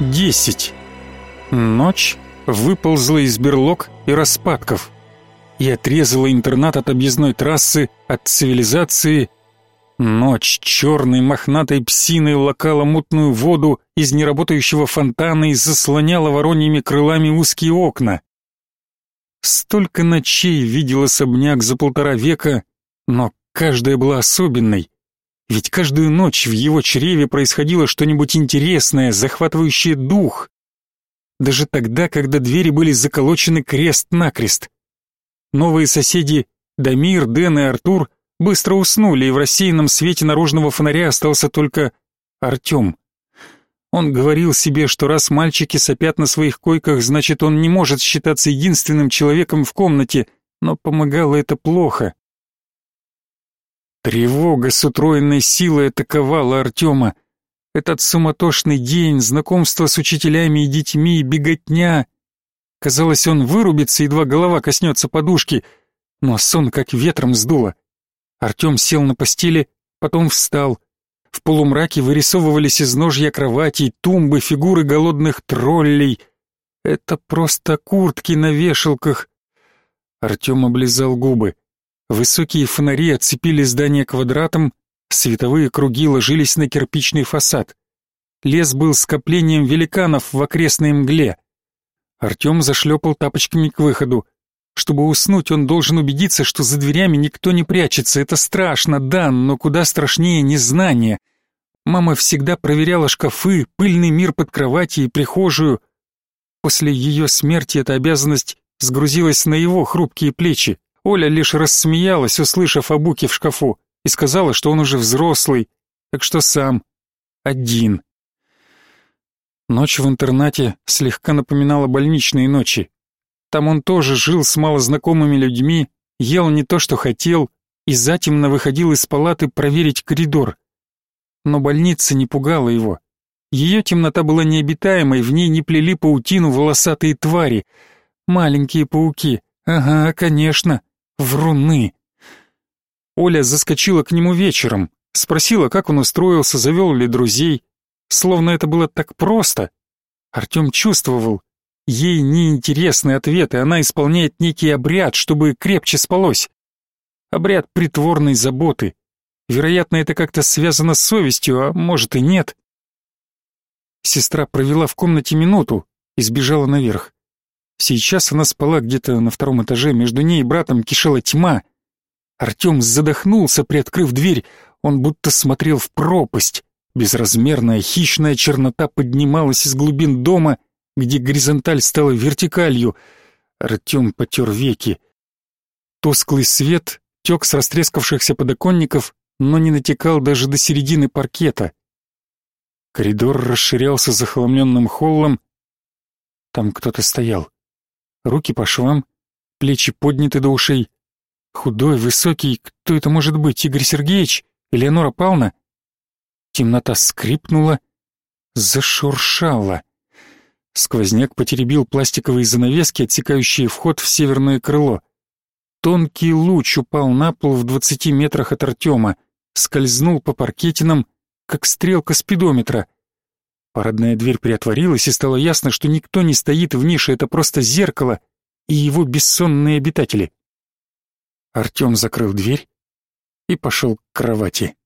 Десять. Ночь выползла из берлог и распадков и отрезала интернат от объездной трассы, от цивилизации. Ночь черной мохнатой псиной лакала мутную воду из неработающего фонтана и заслоняла вороньими крылами узкие окна. Столько ночей видел особняк за полтора века, но каждая была особенной. Ведь каждую ночь в его чреве происходило что-нибудь интересное, захватывающее дух. Даже тогда, когда двери были заколочены крест-накрест. Новые соседи Дамир, Дэн и Артур быстро уснули, и в рассеянном свете наружного фонаря остался только Артем. Он говорил себе, что раз мальчики сопят на своих койках, значит, он не может считаться единственным человеком в комнате, но помогало это плохо. Тревога с утроенной силой атаковала Артема. Этот суматошный день, знакомство с учителями и детьми, беготня. Казалось, он вырубится, едва голова коснется подушки, но сон как ветром сдуло. Артем сел на постели, потом встал. В полумраке вырисовывались из ножья кроватей, тумбы, фигуры голодных троллей. Это просто куртки на вешалках. Артем облизал губы. Высокие фонари отцепили здание квадратом, световые круги ложились на кирпичный фасад. Лес был скоплением великанов в окрестной мгле. Артем зашлепал тапочками к выходу. Чтобы уснуть, он должен убедиться, что за дверями никто не прячется. Это страшно, да, но куда страшнее незнание. Мама всегда проверяла шкафы, пыльный мир под кровати и прихожую. После ее смерти эта обязанность сгрузилась на его хрупкие плечи. Оля лишь рассмеялась, услышав о буке в шкафу, и сказала, что он уже взрослый, так что сам один. Ночь в интернате слегка напоминала больничные ночи. Там он тоже жил с малознакомыми людьми, ел не то, что хотел, и затемно выходил из палаты проверить коридор. Но больница не пугала его. Ее темнота была необитаемой, в ней не плели паутину волосатые твари. Маленькие пауки. Ага, конечно. Вруны. Оля заскочила к нему вечером, спросила, как он устроился, завел ли друзей. Словно это было так просто. Артем чувствовал, ей неинтересны ответы, она исполняет некий обряд, чтобы крепче спалось. Обряд притворной заботы. Вероятно, это как-то связано с совестью, а может и нет. Сестра провела в комнате минуту и сбежала наверх. Сейчас она спала где-то на втором этаже, между ней и братом кишела тьма. Артем задохнулся, приоткрыв дверь, он будто смотрел в пропасть. Безразмерная хищная чернота поднималась из глубин дома, где горизонталь стала вертикалью. Артем потер веки. Тусклый свет тек с растрескавшихся подоконников, но не натекал даже до середины паркета. Коридор расширялся захламленным холлом. Там кто-то стоял руки по швам, плечи подняты до ушей. Худой, высокий, кто это может быть, Игорь Сергеевич? Элеонора Павловна? Темнота скрипнула, зашуршала. Сквозняк потеребил пластиковые занавески, отсекающие вход в северное крыло. Тонкий луч упал на пол в двадцати метрах от Артема, скользнул по паркетинам, как стрелка спидометра — Парадная дверь приотворилась, и стало ясно, что никто не стоит в нише, это просто зеркало и его бессонные обитатели. Артем закрыл дверь и пошел к кровати.